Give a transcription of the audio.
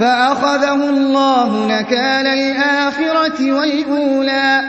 فَأَخَذَهُ اللَّهُ نَكَالَ الْآخِرَةِ وَالْأُولَىٰ.